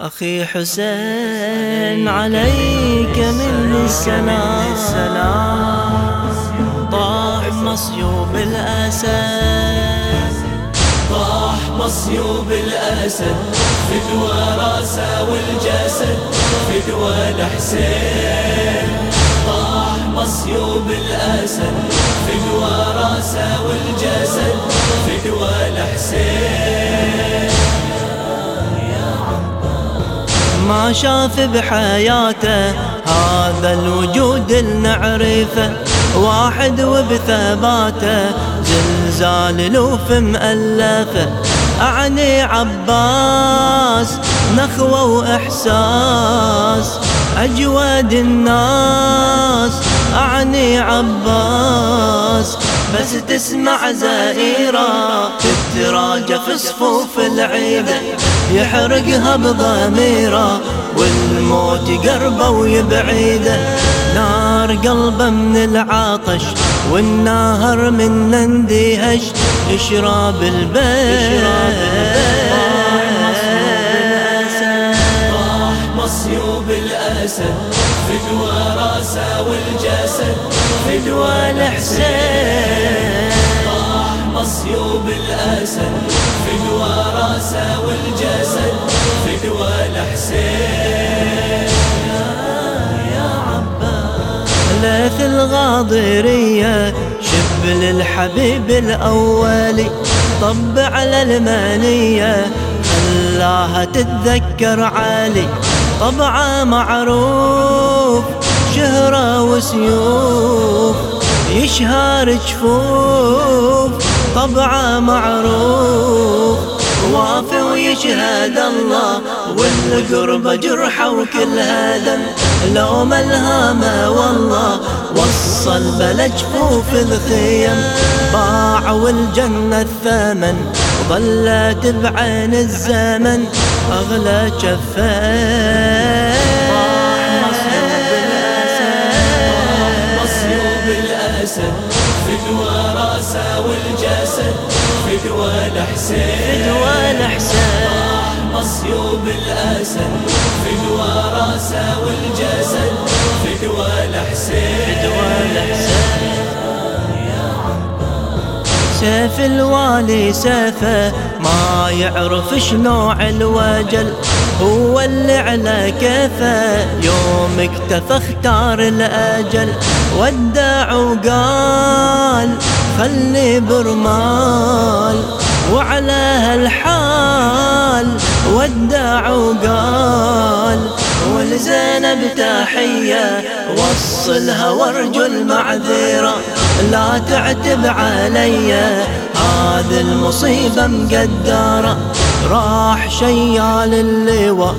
أخي حسين عليك من السلام. طاح مصيوب الأسد. طاح مصيوب الأسد. فدوى رأسه والجسد. فدوى الحسين. طاح مصيوب الأسد. فدوى رأسه والجسد. ما شاف بحياته هذا الوجود النعرفه واحد وبثباته زلزال الوف مألفه. أعني عباس نخوة وإحساس. أجود الناس أعني عباس. بس تسمع زائرة تتراجع في صفوف العيدة يحرقها بضميره والموت قربه ويبعيده. نار قلبه من العطش والنهر من اندهش اشراب البيت. مصيوب الأسد فدوى راسه والجسد فدوى الحسين مصيوب الأسد فدوى راسه والجسد فدوى الحسين ليث الغاضرية شب للحبيب الأولي طب على المانية خلاها تتذكر علي طبعه معروف شهرة وسيوف يشهر جفوف. طبعه معروف. وافي ويشهد الله والقرب جرحه وكل هدم. لو ملهامه والله وصل بلا جفوف الخيم. باع والجنة الثمن ظلت بعين الزمن. أغلى شفاه الأسد فدوى راسه والجسد فدوى الحسين فدوى الحسين مصيوب الأسد فدوى راسه والجسد. فدوى الحسين فدوى الحسين سيف الوالي سيفه ما يعرف شنوع الوجل هو اللي على كيفه. يوم اكتفى اختار الأجل ودع وقال خلي برمال. وعلى هالحال ودع وقال ولزينب تحية وصلها وارجو المعذرة. لا تعتب علي. هذه المصيبة مقدرة. راح شيال اللواء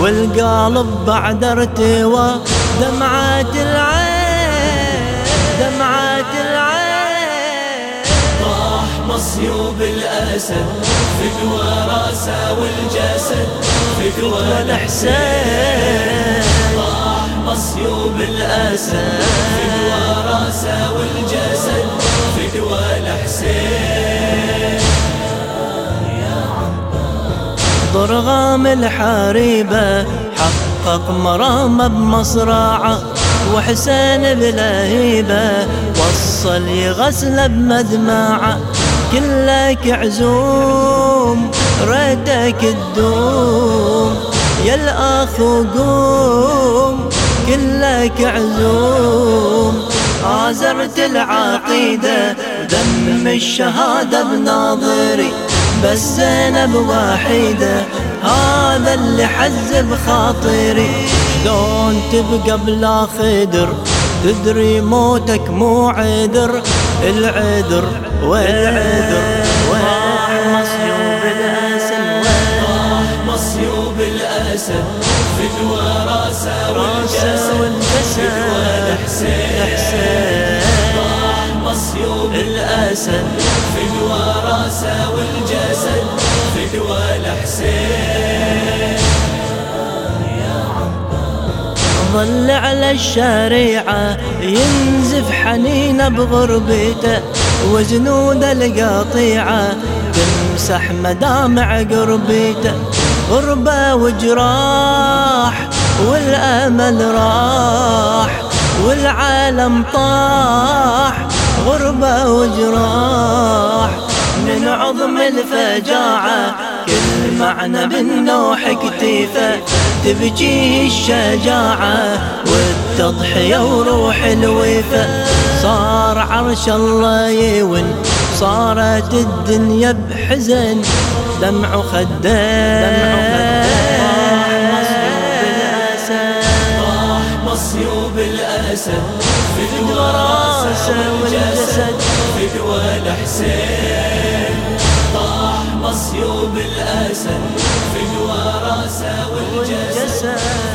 والقالب بعد ارتوى. دمعات العين دمعات العين. طاح مصيوب الأسد فدوى رأسه والجسد فدوى الحسين. ضرغام الحريبة حقق مرامة بمصرعة وحسين بلهيبة وصل يغسل بمدمعة. كلك عزوم ريتك تدوم. يا الأخ قوم كلك عزوم. آزرت العقيدة دم الشهادة بناظري. بس زينب وحيدة هذا اللي حزب خاطري. شلون تبقى بلا خدر تدري موتك مو عذر. العذر والعذر مصيوب الأسد مصيوب الأسد فدوى راسه والجسد مصيوب الأسد. والجسد ظل على الشريعة ينزف حنينه بغربته وجنود القطيعة تمسح مدامع قربيته. غربة وجراح والأمل راح والعالم طاح. غربة وجراح من عظم الفجاعة كل معنى بالنوح كتيفة تبجي الشجاعة والتضحية وروح الوفا. صار عرش الله يون صارت الدنيا بحزن. دمع خدين مصيوب الأسد فدوى راسه والجسد فدوى الحسين سيوب الأسد في الوراثة والجسد.